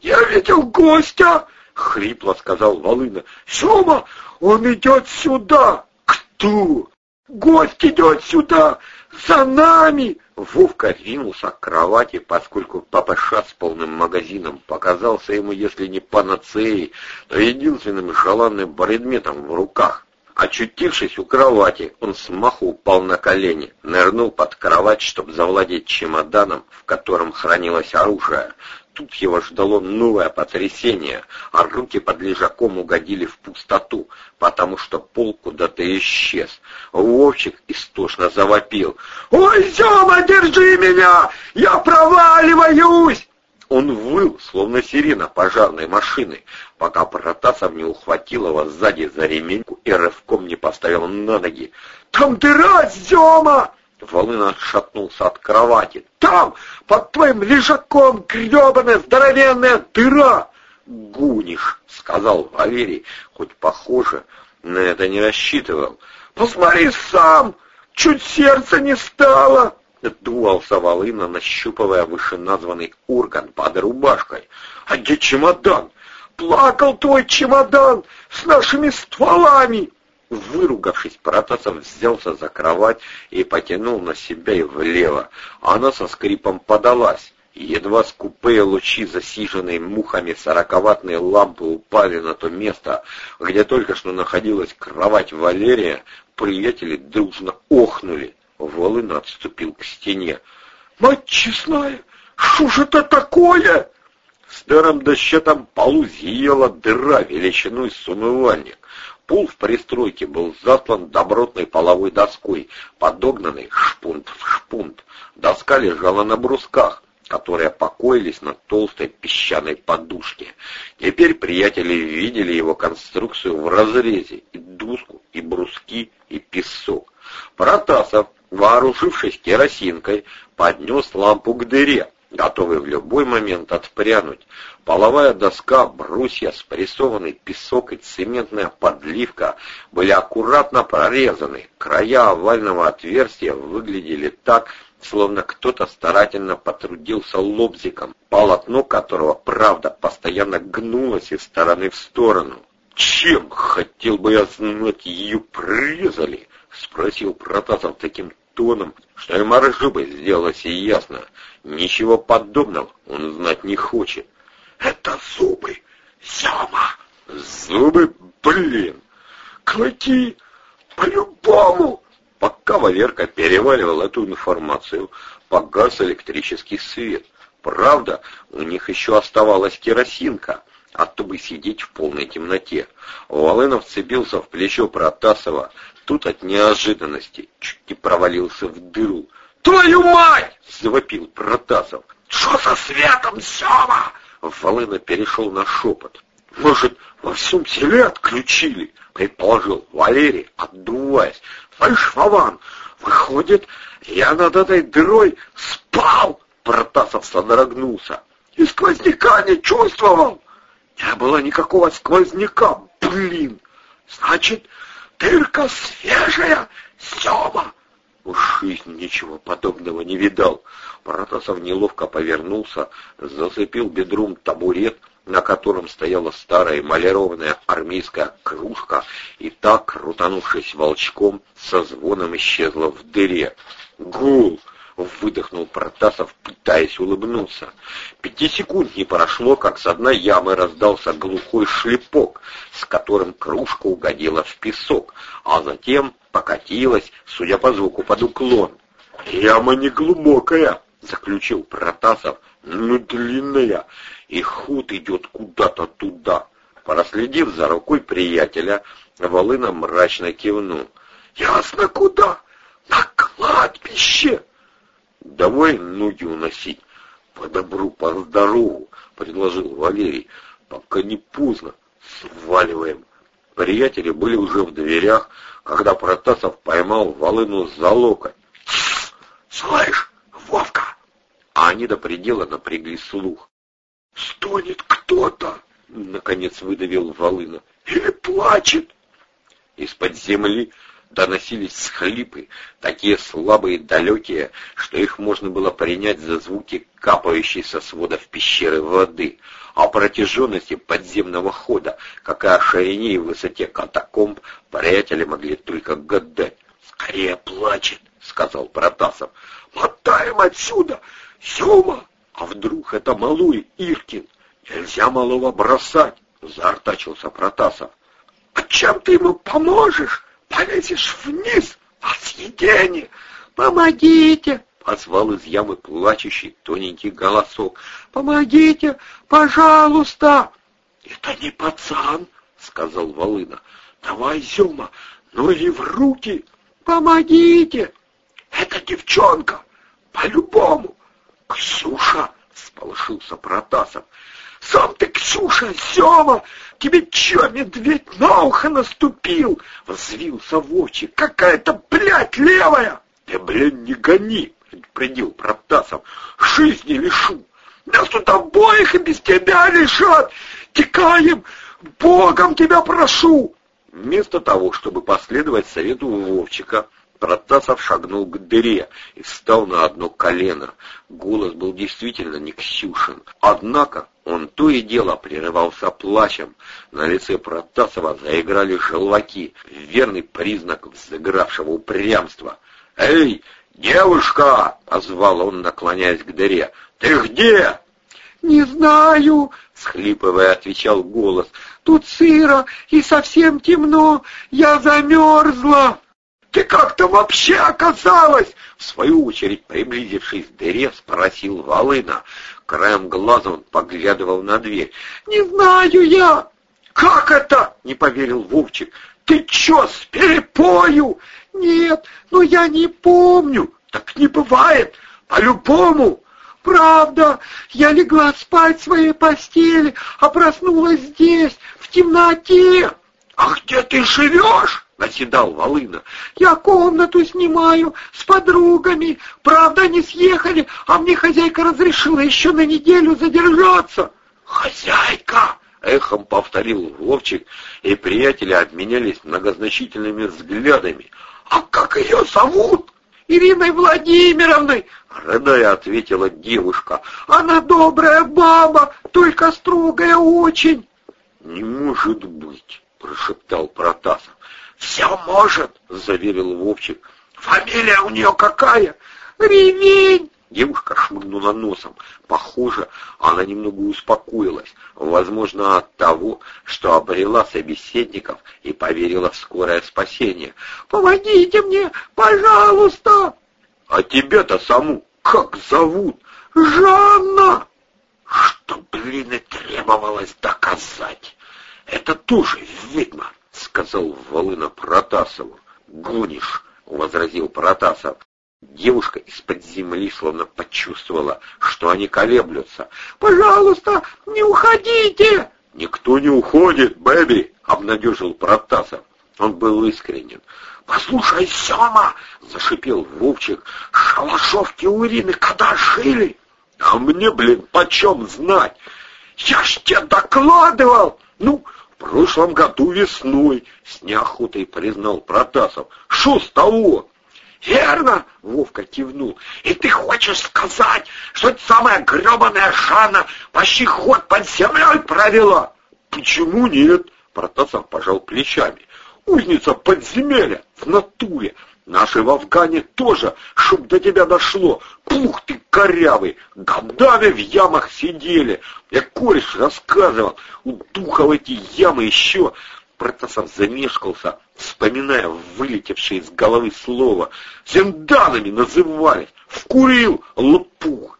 Я видел гостя, хрипло сказал Волына. Сёма, он идет сюда. Кто? Гость идет сюда, за нами. Вовка ринулся к кровати, поскольку ППШ с полным магазином показался ему, если не панацеей, то единственным желанным предметом в руках. Очутившись у кровати, он смаху упал на колени, нырнул под кровать, чтобы завладеть чемоданом, в котором хранилось оружие. Тут его ждало новое потрясение, а руки под лежаком угодили в пустоту, потому что пол куда-то исчез. Вовчик истошно завопил. «Ой, Зёма, держи меня! Я проваливаюсь!» Он выл, словно сирена пожарной машины, пока Протасов не ухватил его сзади за ременьку и рывком не поставил на ноги. «Там дыра, Зёма!» Волына отшатнулся от кровати. «Там, под твоим лежаком, гребаная здоровенная дыра!» «Гунишь», — сказал Валерий, хоть похоже, на это не рассчитывал. «Посмотри сам! Чуть сердце не стало!» Дуался Волына, нащупывая вышеназванный орган под рубашкой. «А где чемодан?» «Плакал твой чемодан с нашими стволами!» Выругавшись, Протасов взялся за кровать и потянул на себя и влево. Она со скрипом подалась. Едва скупые лучи, засиженные мухами сороковатные лампы, упали на то место, где только что находилась кровать Валерия, приятели дружно охнули. Волын отступил к стене. «Мать честная, что же это такое?» В старом дощатом полу зияла дыра величиной с умывальник. Пол в пристройке был заслан добротной половой доской, подогнанной шпунт в шпунт. Доска лежала на брусках, которые покоились на толстой песчаной подушке. Теперь приятели видели его конструкцию в разрезе, и доску, и бруски, и песок. Протасов, вооружившись керосинкой, поднес лампу к дыре, готовый в любой момент отпрянуть. Половая доска, брусья, спрессованный песок и цементная подливка были аккуратно прорезаны. Края овального отверстия выглядели так, словно кто-то старательно потрудился лобзиком, полотно которого, правда, постоянно гнулось из стороны в сторону. «Чем, хотел бы я знать, ее прорезали?» — спросил Протасов таким тоном, что и Маржубе сделалось и ясно. Ничего подобного он знать не хочет. «Это зубы, Сёма!» «Зубы, блин! Клыки! По-любому!» Пока Ваверка переваливал эту информацию, погас электрический свет. Правда, у них еще оставалась керосинка, а то бы сидеть в полной темноте. Волынов цепился в плечо Протасова, тут от неожиданности чуть не провалился в дыру. «Твою мать!» — завопил Протасов. «Что со светом, Сёма?» Волына перешел на шепот. «Может, во всем селе отключили?» — предположил Валерий, отдуваясь. «Слышь, Вован, выходит, я над этой дырой спал!» Протасов содрогнулся. «И сквозняка не чувствовал!» «Не было никакого сквозняка, блин! Значит, дырка свежая, Сёма!» В жизни ничего подобного не видал. Протасов неловко повернулся, зацепил бедром табурет, на котором стояла старая эмалированная армейская кружка, и так, крутанувшись волчком, со звоном исчезла в дыре. «Гул!» Выдохнул Протасов, пытаясь улыбнуться. Пяти секунд не прошло, как с одной ямы раздался глухой шлепок, с которым кружка угодила в песок, а затем покатилась, судя по звуку, под уклон. «Яма не глубокая», — заключил Протасов, — «но длинная, и худ идет куда-то туда». Проследив за рукой приятеля, Волына мрачно кивнул. «Ясно куда? На кладбище!» «Давай ноги уносить, по добру, по здорову», — предложил Валерий. «Пока не поздно, сваливаем». Приятели были уже в дверях, когда Протасов поймал Волыну за локоть. «Слышь, Вовка!» А они до предела напрягли слух. «Стонет кто-то!» — наконец выдавил Волына. «Или плачет!» Из-под земли доносились схлипы, такие слабые и далекие, что их можно было принять за звуки капающей со сводов пещеры воды. О протяженности подземного хода, как и о ширине и высоте катакомб, приятели могли только гадать. «Скорее плачет!» — сказал Протасов. «Мотаем отсюда! Сёма!» «А вдруг это малой Иркин? Нельзя малого бросать!» — заортачился Протасов. «А чем ты ему поможешь? Полезешь вниз, а съедение! Помогите!» — позвал из ямы плачущий тоненький голосок. «Помогите, пожалуйста!» «Это не пацан!» — сказал Волына. «Давай, Зюма, ноги в руки!» «Помогите!» «Это девчонка! По-любому!» «Ксюша!» — сполошился Протасов. «Сам ты, Ксюша, Сема! Тебе чё, медведь на ухо наступил?» — взвился Вовчик. «Какая-то, блядь, левая!» «Ты, блин, не гони!» — предупредил Протасов. «Жизни лишу! Нас тут обоих и без тебя лишат! Текаем! Богом тебя прошу!» Вместо того, чтобы последовать совету Вовчика, Протасов шагнул к дыре и встал на одно колено. Голос был действительно не Ксюшин. Однако он то и дело прерывался плачем. На лице Протасова заиграли желваки, верный признак взыгравшего упрямства. «Эй, девушка!» — позвал он, наклоняясь к дыре. «Ты где?» «Не знаю», — схлипывая отвечал голос. «Тут сыро и совсем темно. Я замерзла». «Ты как-то вообще оказалась?» В свою очередь, приблизившись к дыре, спросил Волына. Краем глаза он поглядывал на дверь. «Не знаю я!» «Как это?» — не поверил Вовчик. «Ты чё, с перепою?» «Нет, но я не помню». «Так не бывает, по-любому!» Правда, я легла спать в своей постели, а проснулась здесь, в темноте. А где ты живешь? Наседал Волына. Я комнату снимаю с подругами. Правда, они съехали, а мне хозяйка разрешила еще на неделю задержаться. Хозяйка! Эхом повторил Вовчик, и приятели обменялись многозначительными взглядами. А как ее зовут? Ириной Владимировной, рыдая ответила девушка. Она добрая баба, только строгая очень. Не может быть, прошептал Протасов. Все может, заверил Вовчик. Фамилия у нее какая? Ревень. Девушка шмыгнула носом. Похоже, она немного успокоилась. Возможно, от того, что обрела собеседников и поверила в скорое спасение. «Помогите мне, пожалуйста!» «А тебя-то саму как зовут?» «Жанна!» «Что, блин, и требовалось доказать!» «Это тоже ведьма!» — сказал Волына Протасову. «Гонишь!» — возразил Протасов. Девушка из-под земли словно почувствовала, что они колеблются. «Пожалуйста, не уходите!» «Никто не уходит, Бэби!» — обнадежил Протасов. Он был искренен. «Послушай, Сема!» — зашипел Вовчик. «Шалашовки у Ирины когда жили?» «А мне, блин, почем знать?» «Я ж тебе докладывал!» «Ну, прошлом году весной!» — с неохотой признал Протасов. «Шо с того?» «Верно!» — Вовка кивнул. «И ты хочешь сказать, что это самая гребаная Жанна почти ход под землей провела?» «Почему нет?» — Протасов пожал плечами. «Узница подземелья в натуре. Наши в Афгане тоже, чтоб до тебя дошло. Пух ты корявый, годами в ямах сидели. Я кореш рассказывал, у духов эти ямы еще Протасов замешкался, вспоминая вылетевшее из головы слово. Зенданами назывались. Вкурил лопух.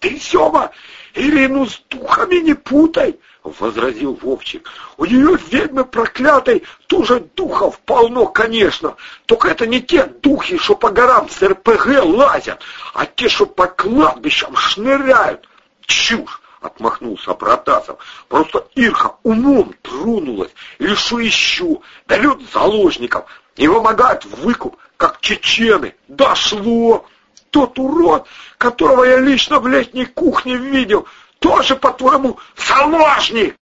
Ты, Сема, Ирину с духами не путай, — возразил Вовчик. У нее ведьмы проклятой тоже духов полно, конечно. Только это не те духи, что по горам с РПГ лазят, а те, что по кладбищам шныряют. Чушь! — отмахнулся Протасов. «Просто Ирка умом тронулась, или что еще, дает заложников и вымогает выкуп, как чечены. Дошло! Тот урод, которого я лично в летней кухне видел, тоже, по-твоему, заложник!»